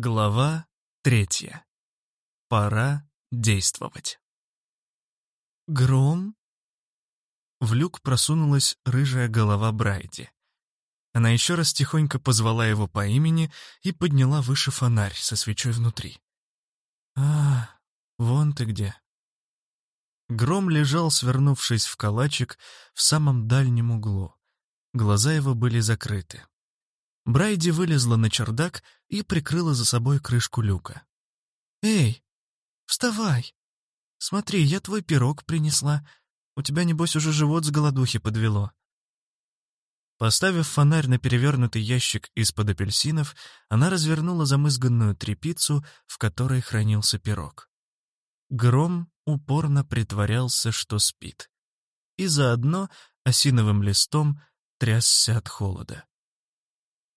Глава третья. Пора действовать. «Гром?» В люк просунулась рыжая голова Брайди. Она еще раз тихонько позвала его по имени и подняла выше фонарь со свечой внутри. «А, вон ты где». Гром лежал, свернувшись в калачик, в самом дальнем углу. Глаза его были закрыты. Брайди вылезла на чердак и прикрыла за собой крышку люка. «Эй, вставай! Смотри, я твой пирог принесла. У тебя, небось, уже живот с голодухи подвело». Поставив фонарь на перевернутый ящик из-под апельсинов, она развернула замызганную трепицу, в которой хранился пирог. Гром упорно притворялся, что спит. И заодно осиновым листом трясся от холода.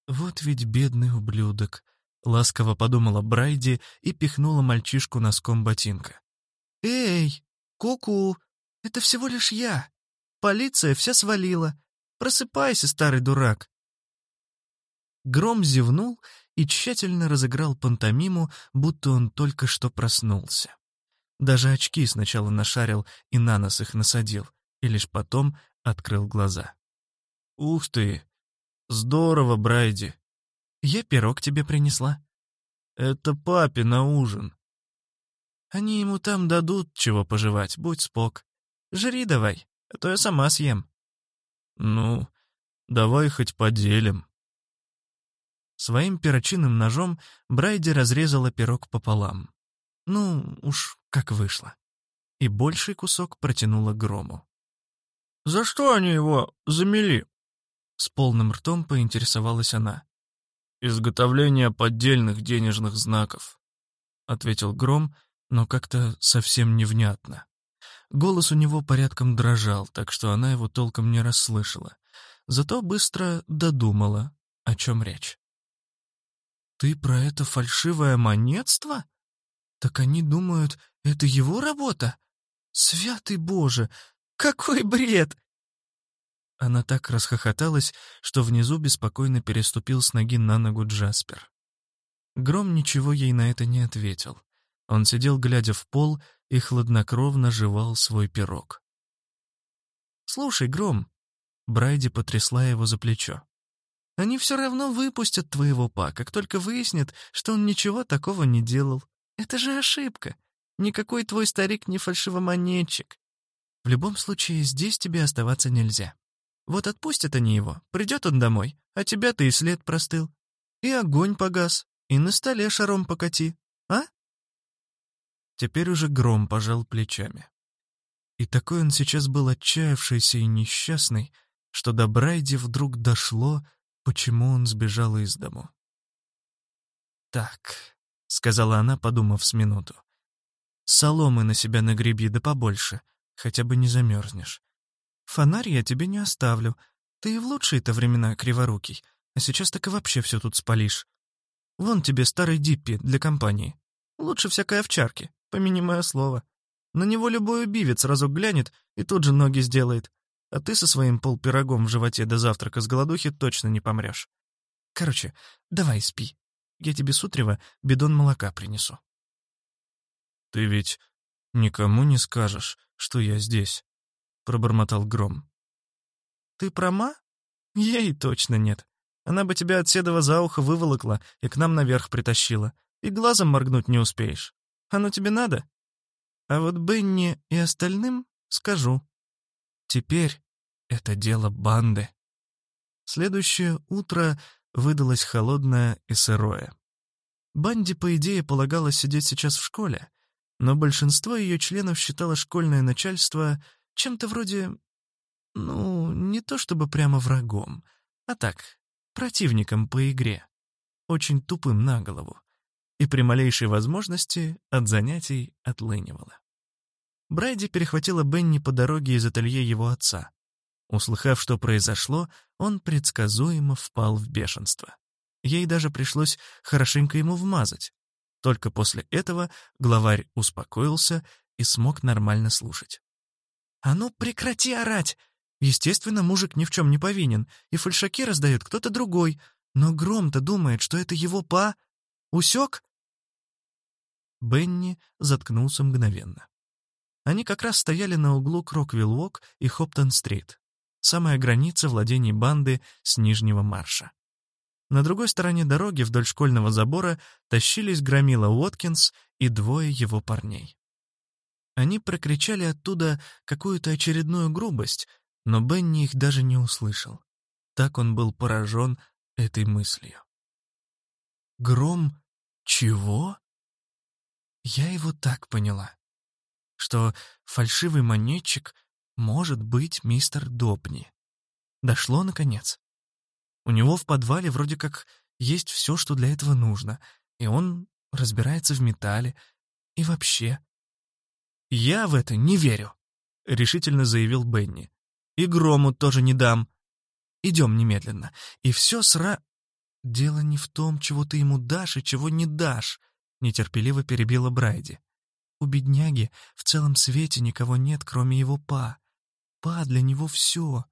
«Вот ведь бедный ублюдок», — ласково подумала Брайди и пихнула мальчишку носком ботинка. «Эй, ку-ку, это всего лишь я. Полиция вся свалила. Просыпайся, старый дурак». Гром зевнул и тщательно разыграл пантомиму, будто он только что проснулся. Даже очки сначала нашарил и на нос их насадил, и лишь потом открыл глаза. «Ух ты! «Здорово, Брайди. Я пирог тебе принесла». «Это папе на ужин». «Они ему там дадут чего пожевать, будь спок. Жри давай, а то я сама съем». «Ну, давай хоть поделим». Своим перочинным ножом Брайди разрезала пирог пополам. Ну, уж как вышло. И больший кусок протянула Грому. «За что они его замели?» С полным ртом поинтересовалась она. «Изготовление поддельных денежных знаков», — ответил Гром, но как-то совсем невнятно. Голос у него порядком дрожал, так что она его толком не расслышала. Зато быстро додумала, о чем речь. «Ты про это фальшивое монетство? Так они думают, это его работа? Святый Боже, какой бред! Она так расхохоталась, что внизу беспокойно переступил с ноги на ногу Джаспер. Гром ничего ей на это не ответил. Он сидел, глядя в пол, и хладнокровно жевал свой пирог. «Слушай, Гром», — Брайди потрясла его за плечо, «они все равно выпустят твоего па, как только выяснят, что он ничего такого не делал. Это же ошибка. Никакой твой старик не фальшивомонетчик. В любом случае, здесь тебе оставаться нельзя. Вот отпустят они его, придет он домой, а тебя-то и след простыл. И огонь погас, и на столе шаром покати, а? Теперь уже гром пожал плечами. И такой он сейчас был отчаявшийся и несчастный, что до Брайди вдруг дошло, почему он сбежал из дому. «Так», — сказала она, подумав с минуту, — «соломы на себя нагреби да побольше, хотя бы не замерзнешь. Фонарь я тебе не оставлю. Ты и в лучшие-то времена криворукий, а сейчас так и вообще все тут спалишь. Вон тебе старый Диппи для компании. Лучше всякой овчарки, помяни мое слово. На него любой убивец разок глянет и тут же ноги сделает. А ты со своим полпирогом в животе до завтрака с голодухи точно не помрешь. Короче, давай спи. Я тебе с утрева бидон молока принесу. Ты ведь никому не скажешь, что я здесь. — пробормотал Гром. «Ты прома? Ей точно нет. Она бы тебя от седова за ухо выволокла и к нам наверх притащила. И глазом моргнуть не успеешь. Оно тебе надо? А вот Бенни и остальным скажу. Теперь это дело банды». Следующее утро выдалось холодное и сырое. Банде, по идее, полагалось сидеть сейчас в школе, но большинство ее членов считало школьное начальство — чем-то вроде... Ну, не то чтобы прямо врагом, а так, противником по игре. Очень тупым на голову. И при малейшей возможности от занятий отлынивала. Брайди перехватила Бенни по дороге из ателье его отца. Услыхав, что произошло, он предсказуемо впал в бешенство. Ей даже пришлось хорошенько ему вмазать. Только после этого главарь успокоился и смог нормально слушать. «А ну прекрати орать! Естественно, мужик ни в чем не повинен, и фальшаки раздает кто-то другой, но Гром-то думает, что это его па...» Усек?» Бенни заткнулся мгновенно. Они как раз стояли на углу Кроквилл-Вок и Хоптон-Стрит, самая граница владений банды с Нижнего Марша. На другой стороне дороги вдоль школьного забора тащились Громила Уоткинс и двое его парней. Они прокричали оттуда какую-то очередную грубость, но Бенни их даже не услышал. Так он был поражен этой мыслью. «Гром чего?» Я его так поняла, что фальшивый монетчик может быть мистер Допни. Дошло, наконец. У него в подвале вроде как есть все, что для этого нужно, и он разбирается в металле. И вообще... «Я в это не верю», — решительно заявил Бенни. «И Грому тоже не дам. Идем немедленно. И все сра...» «Дело не в том, чего ты ему дашь и чего не дашь», нетерпеливо перебила Брайди. У бедняги в целом свете никого нет, кроме его па. Па для него все.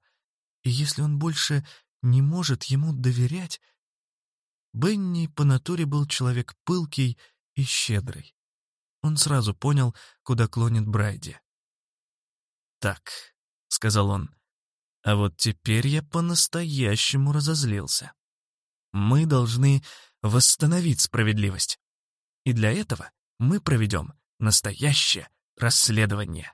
И если он больше не может ему доверять... Бенни по натуре был человек пылкий и щедрый. Он сразу понял, куда клонит Брайди. «Так», — сказал он, — «а вот теперь я по-настоящему разозлился. Мы должны восстановить справедливость. И для этого мы проведем настоящее расследование.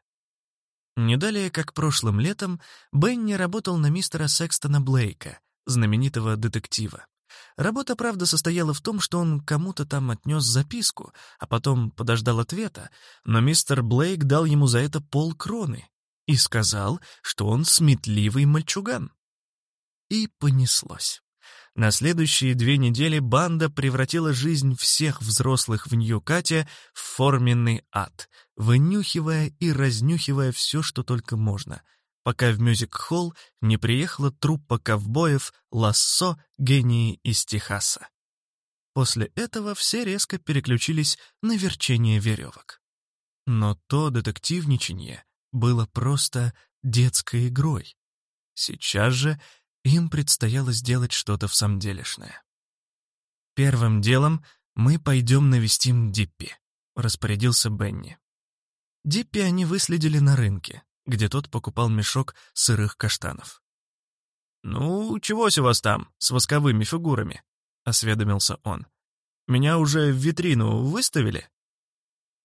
Не далее, как прошлым летом, Бенни работал на мистера Секстона Блейка, знаменитого детектива. Работа, правда, состояла в том, что он кому-то там отнес записку, а потом подождал ответа, но мистер Блейк дал ему за это полкроны и сказал, что он сметливый мальчуган. И понеслось. На следующие две недели банда превратила жизнь всех взрослых в Нью-Кате в форменный ад, вынюхивая и разнюхивая все, что только можно, пока в мюзик-холл не приехала труппа ковбоев «Лассо. Гении из Техаса». После этого все резко переключились на верчение веревок. Но то детективничание было просто детской игрой. Сейчас же им предстояло сделать что-то в делешное. «Первым делом мы пойдем навестим Диппи», — распорядился Бенни. Диппи они выследили на рынке, где тот покупал мешок сырых каштанов. «Ну, чегось у вас там с восковыми фигурами?» — осведомился он. «Меня уже в витрину выставили?»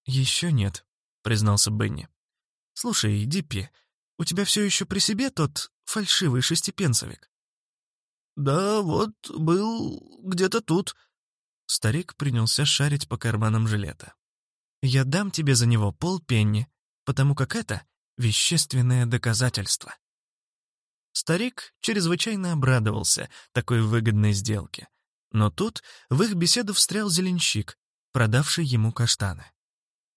«Еще нет», — признался Бенни. «Слушай, Диппи, у тебя все еще при себе тот фальшивый шестипенсовик?» «Да вот, был где-то тут». Старик принялся шарить по карманам жилета. «Я дам тебе за него полпенни, потому как это вещественное доказательство». Старик чрезвычайно обрадовался такой выгодной сделке. Но тут в их беседу встрял зеленщик, продавший ему каштаны.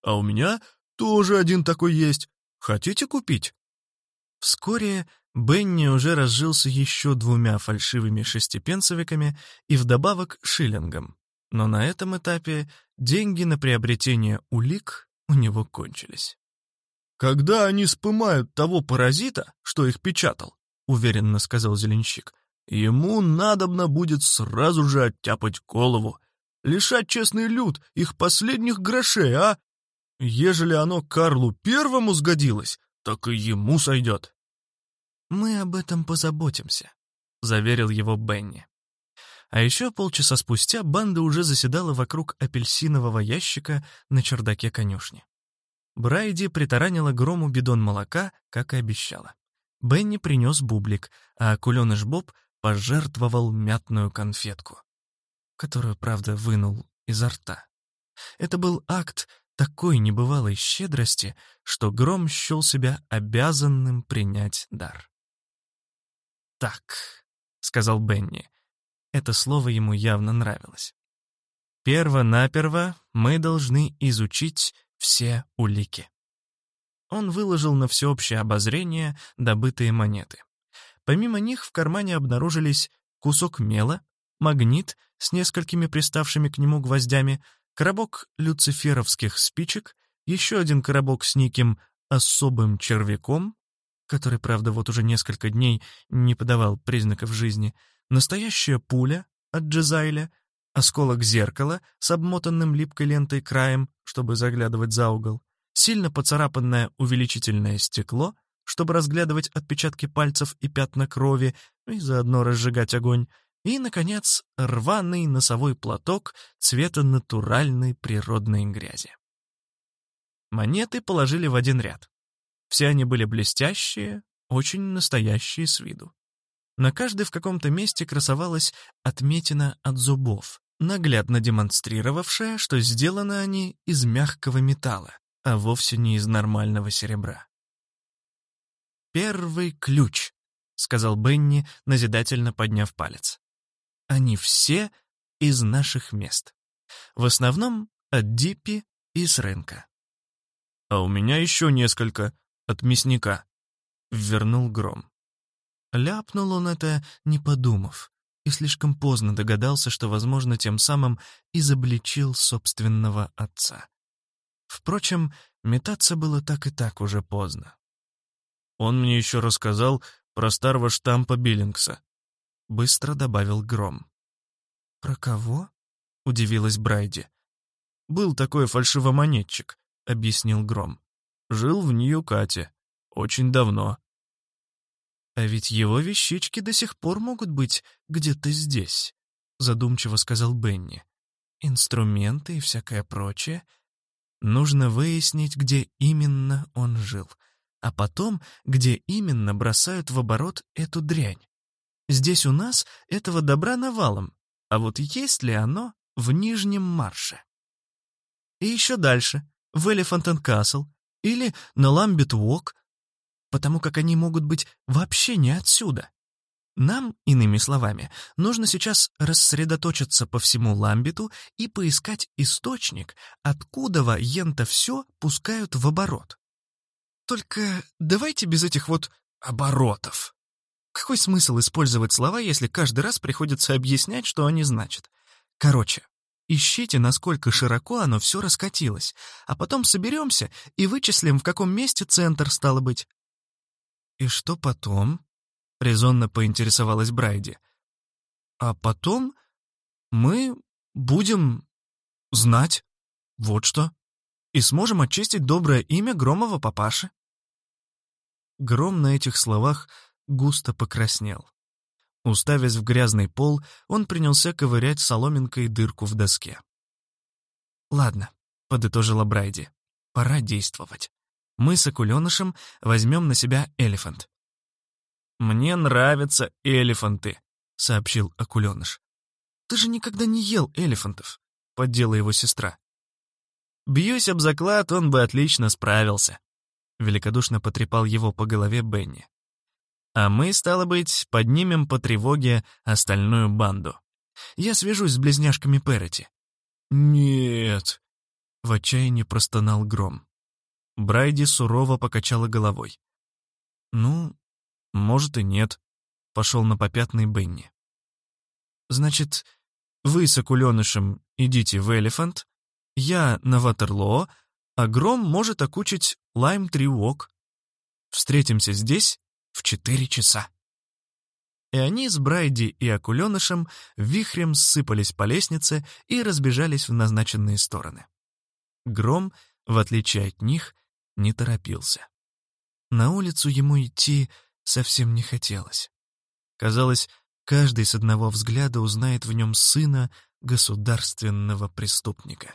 «А у меня тоже один такой есть. Хотите купить?» Вскоре Бенни уже разжился еще двумя фальшивыми шестипенсовиками и вдобавок шиллингом. Но на этом этапе деньги на приобретение улик у него кончились. «Когда они спымают того паразита, что их печатал», — уверенно сказал Зеленщик, «ему надобно будет сразу же оттяпать голову, лишать честный люд их последних грошей, а? Ежели оно Карлу Первому сгодилось, так и ему сойдет». «Мы об этом позаботимся», — заверил его Бенни. А еще полчаса спустя банда уже заседала вокруг апельсинового ящика на чердаке конюшни. Брайди притаранила грому бидон молока, как и обещала. Бенни принес бублик, а куленыш Боб пожертвовал мятную конфетку, которую, правда, вынул изо рта. Это был акт такой небывалой щедрости, что Гром счел себя обязанным принять дар так», — сказал Бенни. Это слово ему явно нравилось. «Перво-наперво мы должны изучить все улики». Он выложил на всеобщее обозрение добытые монеты. Помимо них в кармане обнаружились кусок мела, магнит с несколькими приставшими к нему гвоздями, коробок люциферовских спичек, еще один коробок с неким особым червяком, который, правда, вот уже несколько дней не подавал признаков жизни, настоящая пуля от Джезайля, осколок зеркала с обмотанным липкой лентой краем, чтобы заглядывать за угол, сильно поцарапанное увеличительное стекло, чтобы разглядывать отпечатки пальцев и пятна крови и заодно разжигать огонь, и, наконец, рваный носовой платок цвета натуральной природной грязи. Монеты положили в один ряд. Все они были блестящие, очень настоящие с виду. На каждой в каком-то месте красовалась отметина от зубов, наглядно демонстрировавшая, что сделаны они из мягкого металла, а вовсе не из нормального серебра. «Первый ключ», — сказал Бенни, назидательно подняв палец. «Они все из наших мест. В основном от Диппи и с рынка». «А у меня еще несколько от мясника», — вернул Гром. Ляпнул он это, не подумав, и слишком поздно догадался, что, возможно, тем самым изобличил собственного отца. Впрочем, метаться было так и так уже поздно. Он мне еще рассказал про старого штампа Биллингса. Быстро добавил Гром. «Про кого?» — удивилась Брайди. «Был такой фальшивомонетчик», — объяснил Гром. «Жил в Нью-Кате. Очень давно. «А ведь его вещички до сих пор могут быть где-то здесь», — задумчиво сказал Бенни. «Инструменты и всякое прочее. Нужно выяснить, где именно он жил, а потом, где именно бросают в оборот эту дрянь. Здесь у нас этого добра навалом, а вот есть ли оно в Нижнем Марше? И еще дальше, в and Castle или на Ламбет Уок, потому как они могут быть вообще не отсюда. Нам, иными словами, нужно сейчас рассредоточиться по всему ламбиту и поискать источник, откуда ента все пускают в оборот. Только давайте без этих вот оборотов. Какой смысл использовать слова, если каждый раз приходится объяснять, что они значат? Короче, ищите, насколько широко оно все раскатилось, а потом соберемся и вычислим, в каком месте центр стало быть. «И что потом?» — резонно поинтересовалась Брайди. «А потом мы будем знать вот что и сможем очистить доброе имя Громова папаши». Гром на этих словах густо покраснел. Уставясь в грязный пол, он принялся ковырять соломинкой дырку в доске. «Ладно», — подытожила Брайди, — «пора действовать. Мы с Акуленышем возьмем на себя элефант». «Мне нравятся элефанты», — сообщил Акуленыш. «Ты же никогда не ел элефантов», — поддела его сестра. «Бьюсь об заклад, он бы отлично справился», — великодушно потрепал его по голове Бенни. «А мы, стало быть, поднимем по тревоге остальную банду. Я свяжусь с близняшками Перети». «Нет», — в отчаянии простонал Гром. Брайди сурово покачала головой. «Ну, может и нет», — пошел на попятный Бенни. «Значит, вы с Акуленышем идите в Элефант, я на Ватерлоо, а Гром может окучить Лайм Триуок. Встретимся здесь в четыре часа». И они с Брайди и Акуленышем вихрем ссыпались по лестнице и разбежались в назначенные стороны. Гром, в отличие от них, не торопился. На улицу ему идти совсем не хотелось. Казалось, каждый с одного взгляда узнает в нем сына государственного преступника.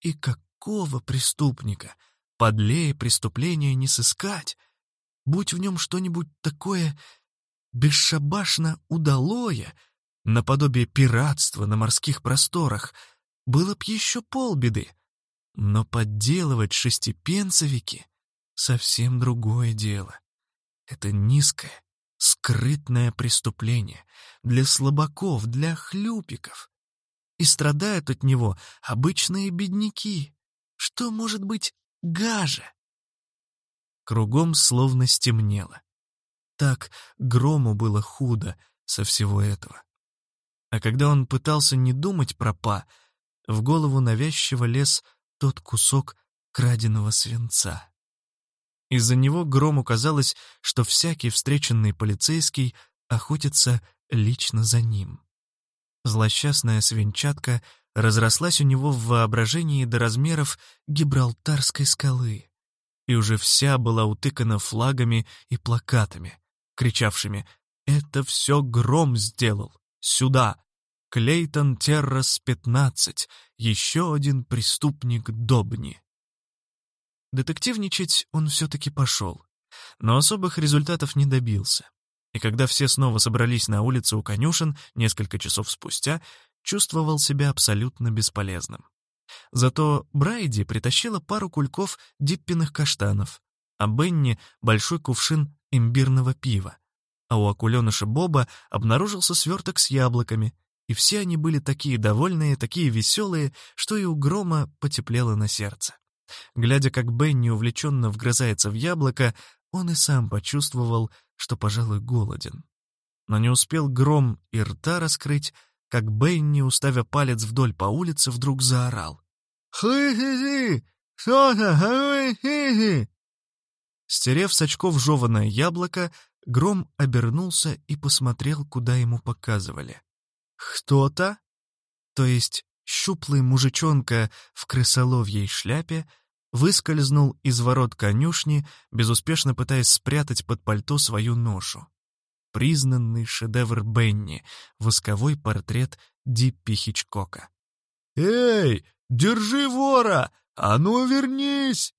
И какого преступника? Подлее преступления не сыскать. Будь в нем что-нибудь такое бесшабашно удалое, наподобие пиратства на морских просторах, было б еще полбеды. Но подделывать шестипенцевики — совсем другое дело. Это низкое, скрытное преступление для слабаков, для хлюпиков. И страдают от него обычные бедняки. Что может быть гаже? Кругом словно стемнело. Так грому было худо со всего этого. А когда он пытался не думать про па, в голову навязчиво лез тот кусок краденого свинца. Из-за него Грому казалось, что всякий встреченный полицейский охотится лично за ним. Злосчастная свинчатка разрослась у него в воображении до размеров Гибралтарской скалы и уже вся была утыкана флагами и плакатами, кричавшими «Это все Гром сделал! Сюда! Клейтон Террас 15, еще один преступник Добни!» Детективничать он все-таки пошел, но особых результатов не добился. И когда все снова собрались на улице у конюшен несколько часов спустя, чувствовал себя абсолютно бесполезным. Зато Брайди притащила пару кульков диппиных каштанов, а Бенни — большой кувшин имбирного пива. А у акуленыша Боба обнаружился сверток с яблоками, и все они были такие довольные, такие веселые, что и у Грома потеплело на сердце. Глядя, как Бенни увлеченно вгрызается в яблоко, он и сам почувствовал, что, пожалуй, голоден. Но не успел Гром и рта раскрыть, как Бенни, уставя палец вдоль по улице, вдруг заорал. «Хы-хы-хы! Что-то, хы-хы-хы!» Стерев с очков жеванное яблоко, Гром обернулся и посмотрел, куда ему показывали. «Кто-то?» То есть щуплый мужичонка в крысоловьей шляпе выскользнул из ворот конюшни, безуспешно пытаясь спрятать под пальто свою ношу. Признанный шедевр Бенни — восковой портрет Диппи Хичкока. «Эй, держи вора! А ну вернись!»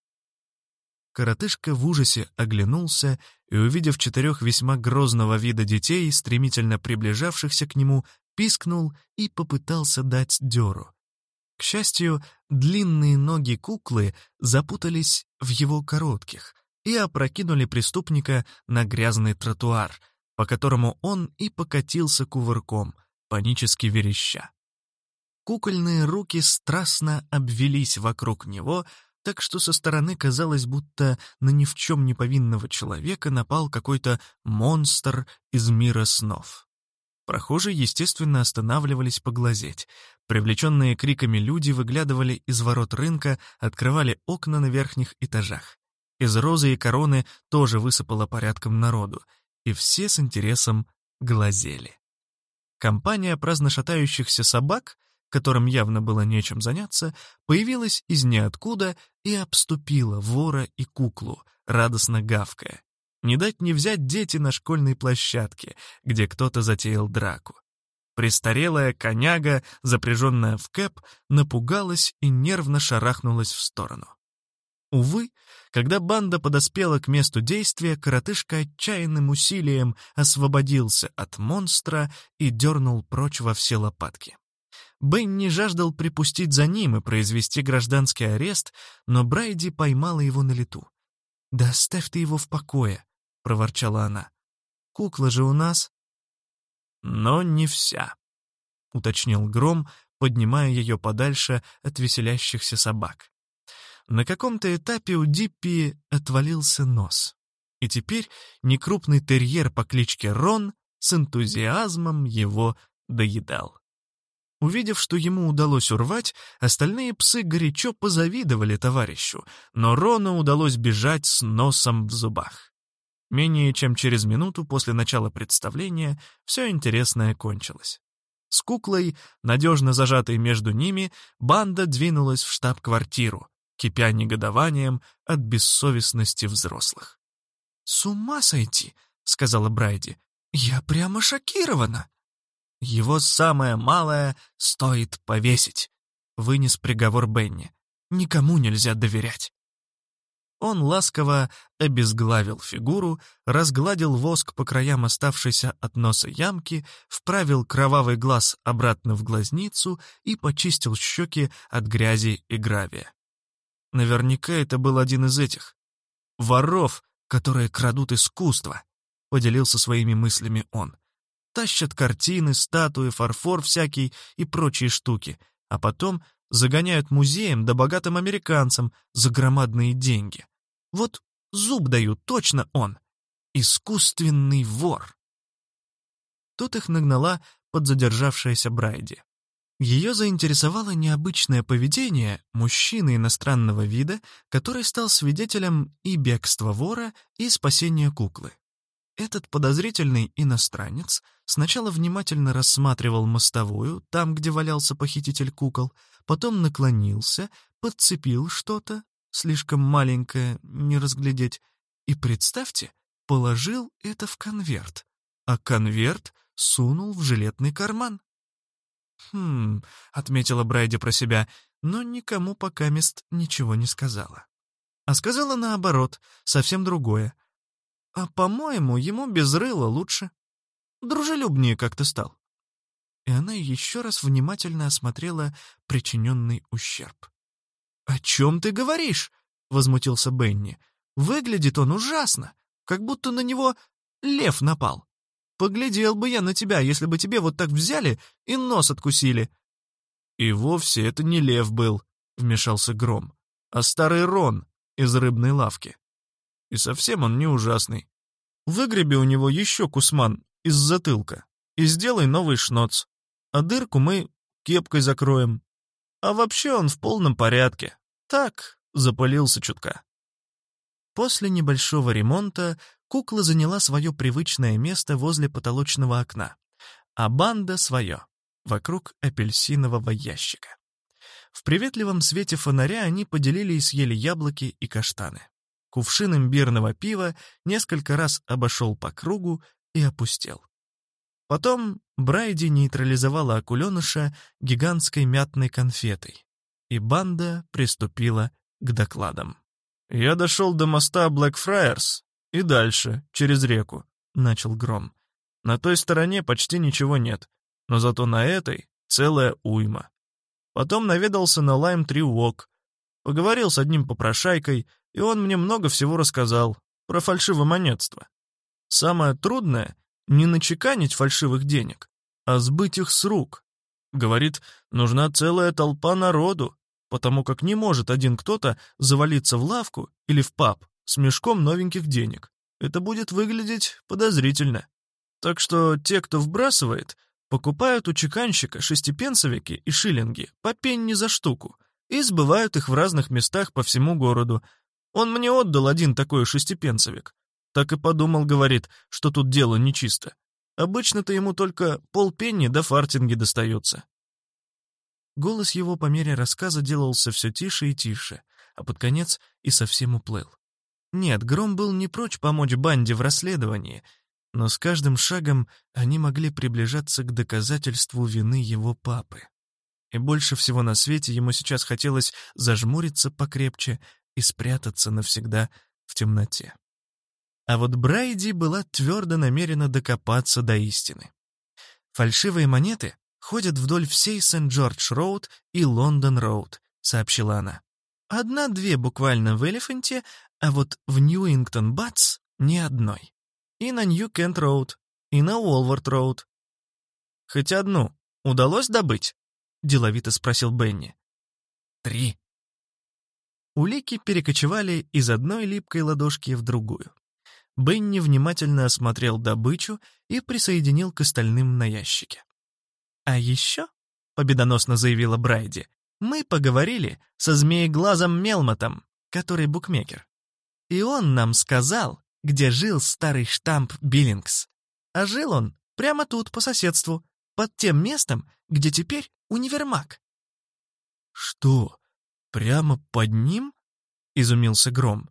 Коротышка в ужасе оглянулся и, увидев четырех весьма грозного вида детей, стремительно приближавшихся к нему, пискнул и попытался дать дёру. К счастью, длинные ноги куклы запутались в его коротких и опрокинули преступника на грязный тротуар, по которому он и покатился кувырком, панически вереща. Кукольные руки страстно обвелись вокруг него, так что со стороны казалось, будто на ни в чем не повинного человека напал какой-то монстр из мира снов. Прохожие, естественно, останавливались поглазеть. Привлеченные криками люди выглядывали из ворот рынка, открывали окна на верхних этажах. Из розы и короны тоже высыпало порядком народу, и все с интересом глазели. Компания праздно шатающихся собак, которым явно было нечем заняться, появилась из ниоткуда и обступила вора и куклу, радостно гавкая. Не дать не взять дети на школьной площадке, где кто-то затеял драку. Престарелая коняга, запряженная в кэп, напугалась и нервно шарахнулась в сторону. Увы, когда банда подоспела к месту действия, коротышка отчаянным усилием освободился от монстра и дернул прочь во все лопатки. Бенни жаждал припустить за ним и произвести гражданский арест, но Брайди поймала его на лету. «Да оставь ты его в покое», — проворчала она. «Кукла же у нас». «Но не вся», — уточнил Гром, поднимая ее подальше от веселящихся собак. На каком-то этапе у Диппи отвалился нос. И теперь некрупный терьер по кличке Рон с энтузиазмом его доедал. Увидев, что ему удалось урвать, остальные псы горячо позавидовали товарищу, но Рону удалось бежать с носом в зубах. Менее чем через минуту после начала представления все интересное кончилось. С куклой, надежно зажатой между ними, банда двинулась в штаб-квартиру, кипя негодованием от бессовестности взрослых. «С ума сойти!» — сказала Брайди. «Я прямо шокирована!» «Его самое малое стоит повесить», — вынес приговор Бенни. «Никому нельзя доверять». Он ласково обезглавил фигуру, разгладил воск по краям оставшейся от носа ямки, вправил кровавый глаз обратно в глазницу и почистил щеки от грязи и гравия. Наверняка это был один из этих. Воров, которые крадут искусство, поделился своими мыслями он. Тащат картины, статуи, фарфор всякий и прочие штуки, а потом загоняют музеям да богатым американцам за громадные деньги. Вот зуб даю, точно он. Искусственный вор. Тут их нагнала подзадержавшаяся Брайди. Ее заинтересовало необычное поведение мужчины иностранного вида, который стал свидетелем и бегства вора, и спасения куклы. Этот подозрительный иностранец сначала внимательно рассматривал мостовую, там, где валялся похититель кукол, потом наклонился, подцепил что-то, слишком маленькое, не разглядеть, и, представьте, положил это в конверт, а конверт сунул в жилетный карман. «Хм», — отметила Брайди про себя, но никому пока мест ничего не сказала. А сказала наоборот, совсем другое. А, по-моему, ему без рыла лучше. Дружелюбнее как-то стал. И она еще раз внимательно осмотрела причиненный ущерб. «О чем ты говоришь?» — возмутился Бенни. «Выглядит он ужасно, как будто на него лев напал. Поглядел бы я на тебя, если бы тебе вот так взяли и нос откусили». «И вовсе это не лев был», — вмешался Гром, «а старый Рон из рыбной лавки. И совсем он не ужасный. Выгреби у него еще кусман из затылка и сделай новый шноц, а дырку мы кепкой закроем. А вообще он в полном порядке. Так, запалился чутка. После небольшого ремонта кукла заняла свое привычное место возле потолочного окна, а банда — свое, вокруг апельсинового ящика. В приветливом свете фонаря они поделили и съели яблоки и каштаны. Кувшин имбирного пива несколько раз обошел по кругу и опустел. Потом Брайди нейтрализовала акуленыша гигантской мятной конфетой, и банда приступила к докладам. «Я дошел до моста Блэкфрайерс и дальше, через реку», — начал Гром. «На той стороне почти ничего нет, но зато на этой целая уйма. Потом наведался на Лайм-Три Уок, поговорил с одним попрошайкой — и он мне много всего рассказал про фальшивомонетство. Самое трудное — не начеканить фальшивых денег, а сбыть их с рук. Говорит, нужна целая толпа народу, потому как не может один кто-то завалиться в лавку или в паб с мешком новеньких денег. Это будет выглядеть подозрительно. Так что те, кто вбрасывает, покупают у чеканщика шестипенсовики и шиллинги по пенни за штуку и сбывают их в разных местах по всему городу, он мне отдал один такой шестипенцевик. Так и подумал, говорит, что тут дело нечисто. Обычно-то ему только полпенни до фартинги достается. Голос его по мере рассказа делался все тише и тише, а под конец и совсем уплыл. Нет, Гром был не прочь помочь банде в расследовании, но с каждым шагом они могли приближаться к доказательству вины его папы. И больше всего на свете ему сейчас хотелось зажмуриться покрепче, и спрятаться навсегда в темноте. А вот Брайди была твердо намерена докопаться до истины. «Фальшивые монеты ходят вдоль всей Сент-Джордж-Роуд и Лондон-Роуд», — сообщила она. «Одна-две буквально в Элефанте, а вот в Ньюингтон-Батс ни одной. И на Нью-Кент-Роуд, и на Уолвард-Роуд». «Хоть одну удалось добыть?» — деловито спросил Бенни. «Три», Улики перекочевали из одной липкой ладошки в другую. Бенни внимательно осмотрел добычу и присоединил к остальным на ящике. «А еще», — победоносно заявила Брайди, «мы поговорили со змееглазом Мелмотом, который букмекер. И он нам сказал, где жил старый штамп Биллингс. А жил он прямо тут, по соседству, под тем местом, где теперь универмаг». «Что, «Прямо под ним?» — изумился Гром.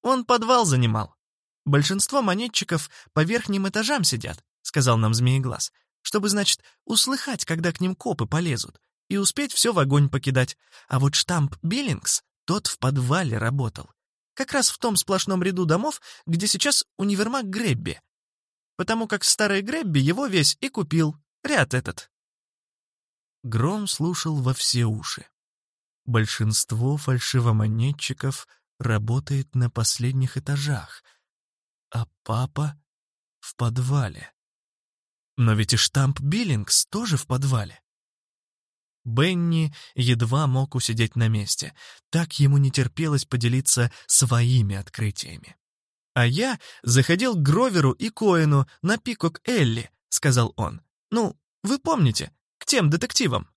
«Он подвал занимал. Большинство монетчиков по верхним этажам сидят», — сказал нам Змееглаз, «чтобы, значит, услыхать, когда к ним копы полезут, и успеть все в огонь покидать. А вот штамп Биллингс, тот в подвале работал. Как раз в том сплошном ряду домов, где сейчас универмаг Гребби. Потому как старый Гребби его весь и купил, ряд этот». Гром слушал во все уши. Большинство фальшивомонетчиков работает на последних этажах, а папа в подвале. Но ведь и штамп Биллингс тоже в подвале. Бенни едва мог усидеть на месте, так ему не терпелось поделиться своими открытиями. «А я заходил к Гроверу и Коэну на пикок Элли», — сказал он. «Ну, вы помните, к тем детективам».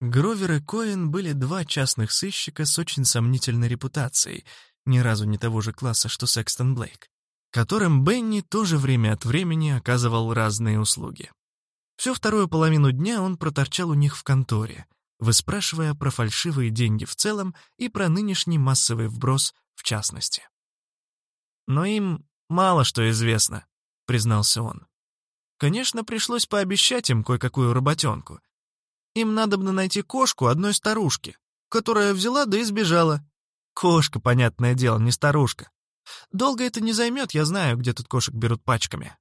Гровер и Коэн были два частных сыщика с очень сомнительной репутацией, ни разу не того же класса, что Секстон Блейк. Которым Бенни тоже время от времени оказывал разные услуги. Всю вторую половину дня он проторчал у них в конторе, выспрашивая про фальшивые деньги в целом и про нынешний массовый вброс в частности. «Но им мало что известно», — признался он. «Конечно, пришлось пообещать им кое-какую работенку. Им надо бы найти кошку одной старушки, которая взяла да и сбежала. Кошка, понятное дело, не старушка. Долго это не займет, я знаю, где тут кошек берут пачками.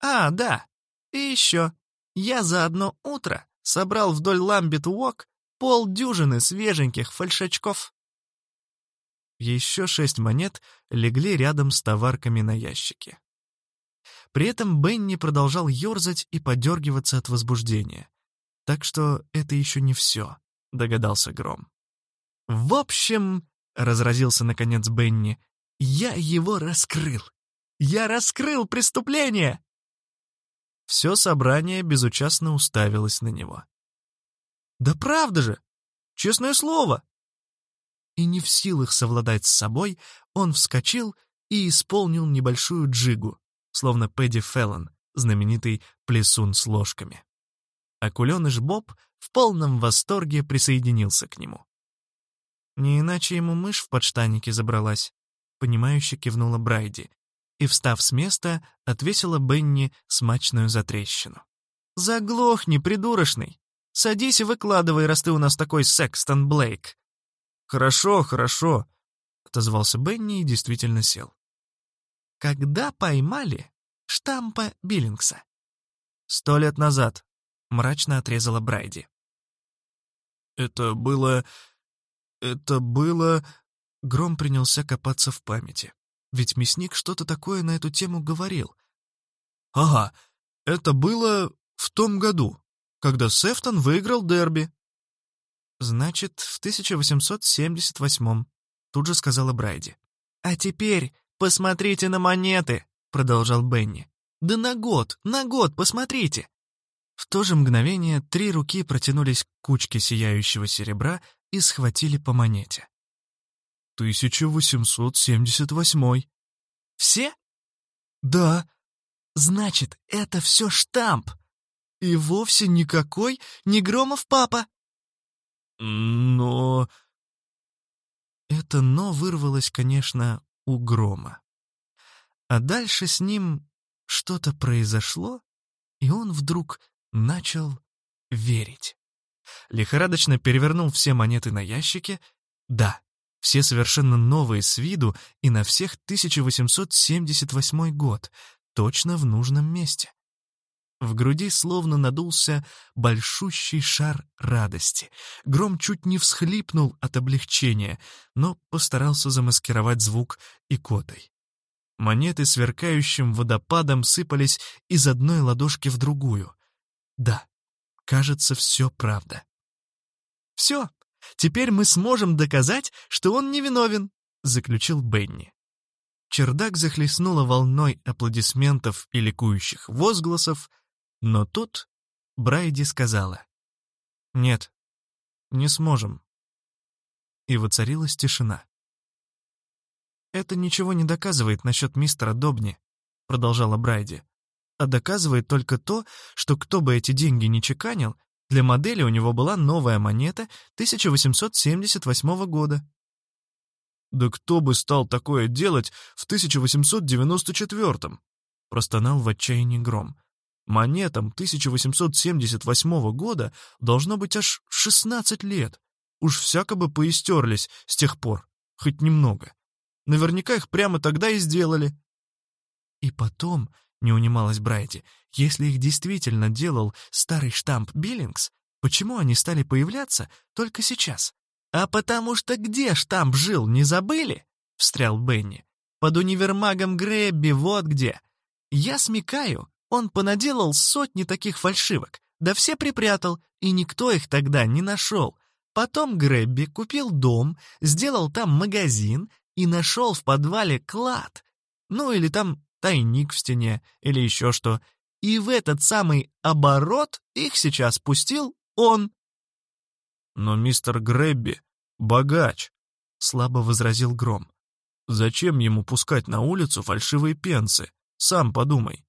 А, да, и еще. Я за одно утро собрал вдоль Ламбит-Уок полдюжины свеженьких фальшачков. Еще шесть монет легли рядом с товарками на ящике. При этом Бенни продолжал ерзать и подергиваться от возбуждения. Так что это еще не все, догадался Гром. «В общем», — разразился наконец Бенни, — «я его раскрыл. Я раскрыл преступление!» Все собрание безучастно уставилось на него. «Да правда же! Честное слово!» И не в силах совладать с собой, он вскочил и исполнил небольшую джигу, словно Пэдди Феллон, знаменитый плесун с ложками. А куленыш Боб в полном восторге присоединился к нему. Не иначе ему мышь в подштаннике забралась, понимающе кивнула Брайди, и, встав с места, отвесила Бенни смачную затрещину. «Заглохни, придурочный! Садись и выкладывай, раз ты у нас такой Секстон Блейк!» «Хорошо, хорошо», — отозвался Бенни и действительно сел. «Когда поймали штампа Биллингса?» «Сто лет назад», — мрачно отрезала Брайди. «Это было... это было...» Гром принялся копаться в памяти. Ведь мясник что-то такое на эту тему говорил. «Ага, это было в том году, когда Сефтон выиграл дерби». «Значит, в 1878-м», — тут же сказала Брайди. «А теперь посмотрите на монеты», — продолжал Бенни. «Да на год, на год, посмотрите!» В то же мгновение три руки протянулись к кучке сияющего серебра и схватили по монете. 1878. Все? Да. Значит, это все штамп. И вовсе никакой не Громов папа. Но... Это «но» вырвалось, конечно, у Грома. А дальше с ним что-то произошло, и он вдруг начал верить. Лихорадочно перевернул все монеты на ящике. Да, все совершенно новые с виду и на всех 1878 год, точно в нужном месте. В груди словно надулся большущий шар радости. Гром чуть не всхлипнул от облегчения, но постарался замаскировать звук икотой. Монеты сверкающим водопадом сыпались из одной ладошки в другую. Да, кажется, все правда. «Все, Теперь мы сможем доказать, что он невиновен», — заключил Бенни. Чердак захлестнула волной аплодисментов и ликующих возгласов, но тут Брайди сказала «Нет, не сможем». И воцарилась тишина. «Это ничего не доказывает насчет мистера Добни», — продолжала Брайди, «а доказывает только то, что кто бы эти деньги не чеканил, для модели у него была новая монета 1878 года. «Да кто бы стал такое делать в 1894-м?» — простонал в отчаянии Гром. «Монетам 1878 года должно быть аж 16 лет. Уж всяко бы поистерлись с тех пор, хоть немного. Наверняка их прямо тогда и сделали». И потом не унималась Брайти. Если их действительно делал старый штамп Биллингс, почему они стали появляться только сейчас? А потому что где штамп жил, не забыли? Встрял Бенни. Под универмагом Грэбби, вот где. Я смекаю, он понаделал сотни таких фальшивок, да все припрятал, и никто их тогда не нашел. Потом Грэбби купил дом, сделал там магазин и нашел в подвале клад. Ну или там тайник в стене или еще что. И в этот самый оборот их сейчас пустил он. «Но мистер Грэбби — богач», — слабо возразил Гром. Зачем ему пускать на улицу фальшивые пенсы? Сам подумай.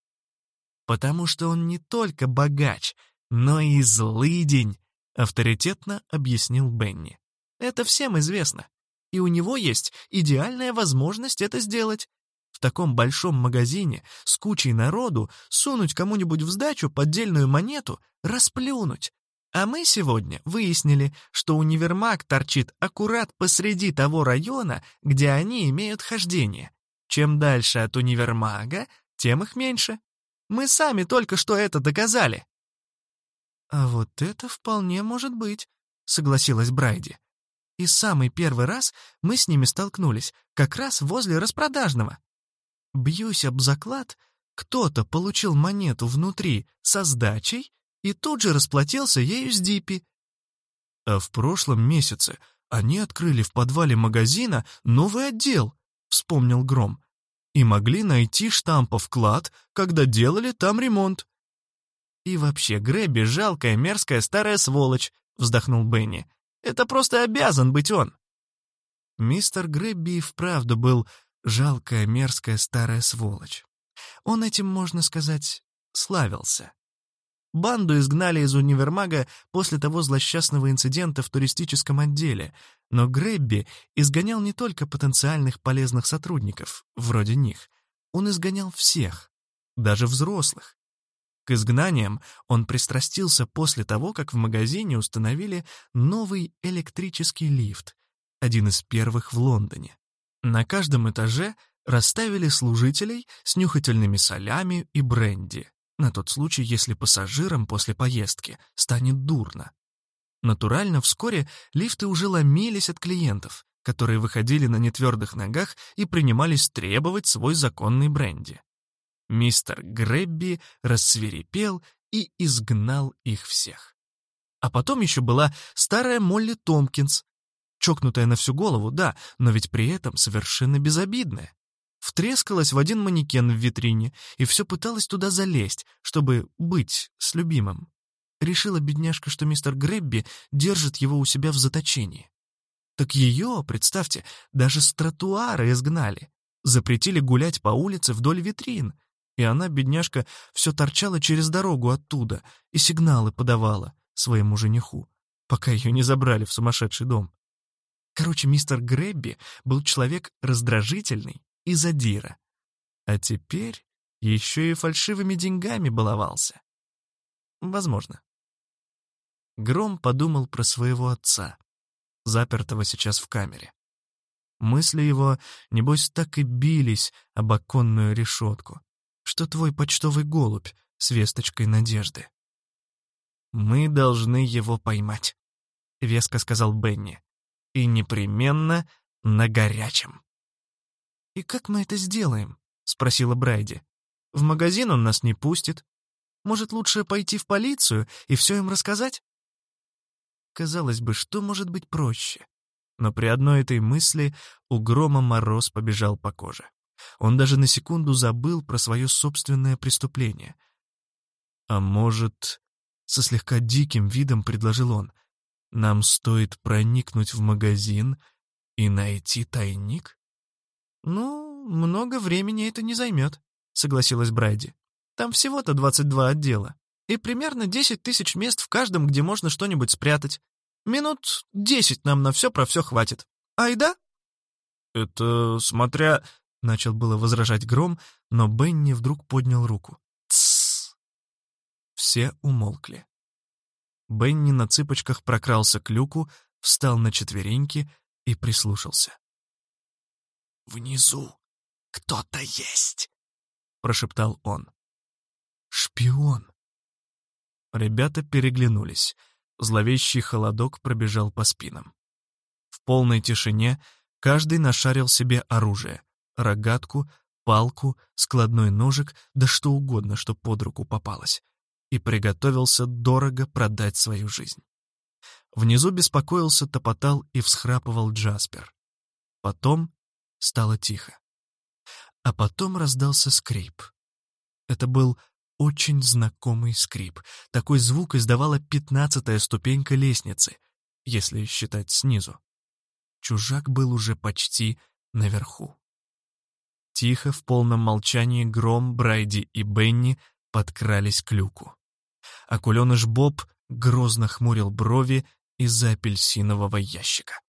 Потому что он не только богач, но и злый день, авторитетно объяснил Бенни. Это всем известно. И у него есть идеальная возможность это сделать. Таком большом магазине с кучей народу сунуть кому-нибудь в сдачу поддельную монету, расплюнуть. А мы сегодня выяснили, что универмаг торчит аккурат посреди того района, где они имеют хождение. Чем дальше от универмага, тем их меньше. Мы сами только что это доказали. «А вот это вполне может быть», — согласилась Брайди. «И самый первый раз мы с ними столкнулись, как раз возле распродажного. Бьюсь об заклад, кто-то получил монету внутри со сдачей и тут же расплатился ею с Дипи. А в прошлом месяце они открыли в подвале магазина новый отдел, вспомнил Гром, и могли найти штампов клад, когда делали там ремонт. «И вообще, Грэбби — жалкая, мерзкая старая сволочь», — вздохнул Бенни. «Это просто обязан быть он». Мистер Грэбби вправду был жалкая, мерзкая старая сволочь. Он этим, можно сказать, славился. Банду изгнали из универмага после того злосчастного инцидента в туристическом отделе, но Грэбби изгонял не только потенциальных полезных сотрудников, вроде них. Он изгонял всех, даже взрослых. К изгнаниям он пристрастился после того, как в магазине установили новый электрический лифт, один из первых в Лондоне. На каждом этаже расставили служителей с нюхательными солями и бренди на тот случай, если пассажирам после поездки станет дурно. Натурально, вскоре лифты уже ломились от клиентов, которые выходили на нетвердых ногах и принимались требовать свой законный бренди. Мистер Грэбби рассверепел и изгнал их всех. А потом еще была старая Молли Томпкинс, чокнутая на всю голову, да, но ведь при этом совершенно безобидная втрескалась в один манекен в витрине и все пыталась туда залезть, чтобы быть с любимым. Решила бедняжка, что мистер Гребби держит его у себя в заточении. Так ее, представьте, даже с тротуара изгнали. Запретили гулять по улице вдоль витрин. И она, бедняжка, все торчала через дорогу оттуда и сигналы подавала своему жениху, пока ее не забрали в сумасшедший дом. Короче, мистер Гребби был человек раздражительный, и задира. А теперь еще и фальшивыми деньгами баловался. Возможно. Гром подумал про своего отца, запертого сейчас в камере. Мысли его, небось, так и бились об оконную решетку, что твой почтовый голубь с весточкой надежды. «Мы должны его поймать», — веско сказал Бенни. «И непременно на горячем». «И как мы это сделаем?» — спросила Брайди. «В магазин он нас не пустит. Может, лучше пойти в полицию и все им рассказать?» Казалось бы, что может быть проще? Но при одной этой мысли у Грома мороз побежал по коже. Он даже на секунду забыл про свое собственное преступление. «А может...» — со слегка диким видом предложил он. «Нам стоит проникнуть в магазин и найти тайник?» «Ну, много времени это не займет», — согласилась Брайди. «Там всего-то 22 отдела, и примерно 10 тысяч мест в каждом, где можно что-нибудь спрятать. Минут 10 нам на все про все хватит. Айда?» «Это смотря...» — начал было возражать Гром, но Бенни вдруг поднял руку. «Тссс!» Все умолкли. Бенни на цыпочках прокрался к люку, встал на четвереньки и прислушался. «Внизу кто-то есть», — прошептал он. «Шпион!» Ребята переглянулись. Зловещий холодок пробежал по спинам. В полной тишине каждый нашарил себе оружие — рогатку, палку, складной ножик, да что угодно, что под руку попалось, и приготовился дорого продать свою жизнь. Внизу беспокоился, топотал и всхрапывал Джаспер. Потом стало тихо. А потом раздался скрип. Это был очень знакомый скрип. Такой звук издавала пятнадцатая ступенька лестницы, если считать снизу. Чужак был уже почти наверху. Тихо, в полном молчании, Гром, Брайди и Бенни подкрались к люку. Акуленыш Боб грозно хмурил брови из-за апельсинового ящика.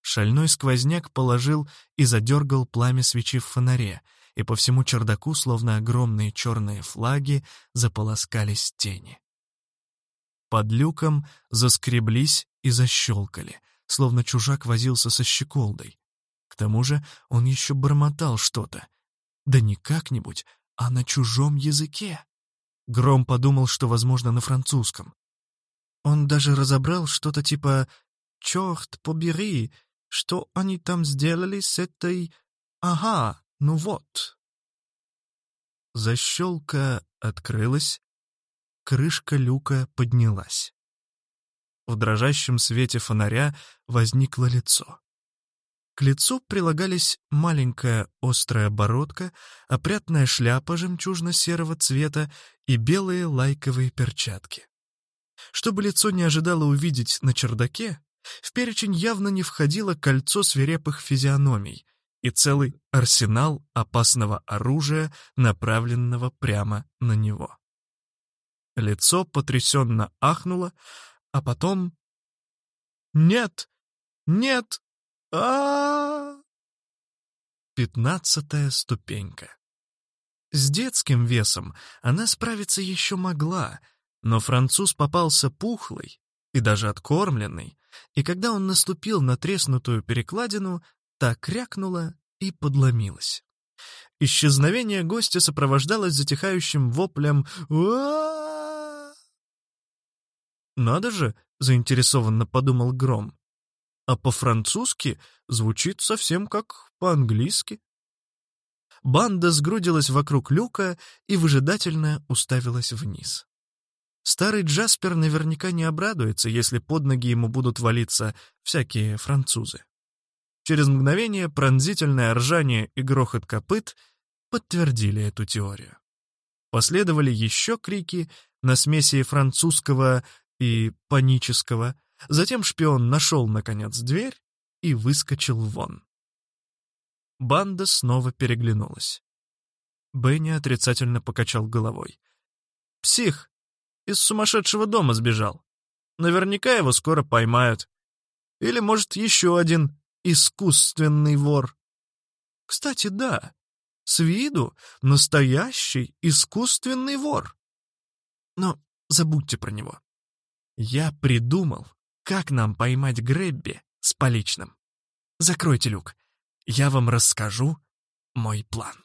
Шальной сквозняк положил и задергал пламя свечи в фонаре, и по всему чердаку, словно огромные черные флаги, заполоскались тени. Под люком заскреблись и защелкали, словно чужак возился со щеколдой. К тому же он еще бормотал что-то. Да не как-нибудь, а на чужом языке. Гром подумал, что, возможно, на французском. Он даже разобрал что-то типа «Черт побери, что они там сделали с этой... Ага, ну вот». Защелка открылась, крышка люка поднялась. В дрожащем свете фонаря возникло лицо. К лицу прилагались маленькая острая бородка, опрятная шляпа жемчужно-серого цвета и белые лайковые перчатки. Чтобы лицо не ожидало увидеть на чердаке, в перечень явно не входило кольцо свирепых физиономий и целый арсенал опасного оружия, направленного прямо на него. Лицо потрясенно ахнуло, а потом... «Нет! Нет! А Пятнадцатая ступенька. С детским весом она справиться еще могла, но француз попался пухлый и даже откормленный, и когда он наступил на треснутую перекладину, та крякнула и подломилась. Исчезновение гостя сопровождалось затихающим воплем «Уа!» «Надо же!» — заинтересованно подумал Гром. «А по-французски звучит совсем как по-английски». Банда сгрудилась вокруг люка и выжидательно уставилась вниз. Старый Джаспер наверняка не обрадуется, если под ноги ему будут валиться всякие французы. Через мгновение пронзительное ржание и грохот копыт подтвердили эту теорию. Последовали еще крики на смеси французского и панического. Затем шпион нашел, наконец, дверь и выскочил вон. Банда снова переглянулась. Бенни отрицательно покачал головой. «Псих! Из сумасшедшего дома сбежал. Наверняка его скоро поймают. Или, может, еще один искусственный вор. Кстати, да, с виду настоящий искусственный вор. Но забудьте про него. Я придумал, как нам поймать Грэбби с поличным. Закройте люк. Я вам расскажу мой план.